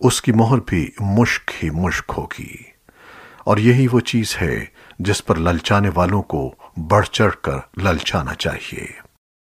اس کی مہر بھی مشک ہی مشک ہوگی۔ اور یہی وہ چیز ہے جس پر للچانے والوں کو بڑھ چڑھ کر للچانا چاہیے۔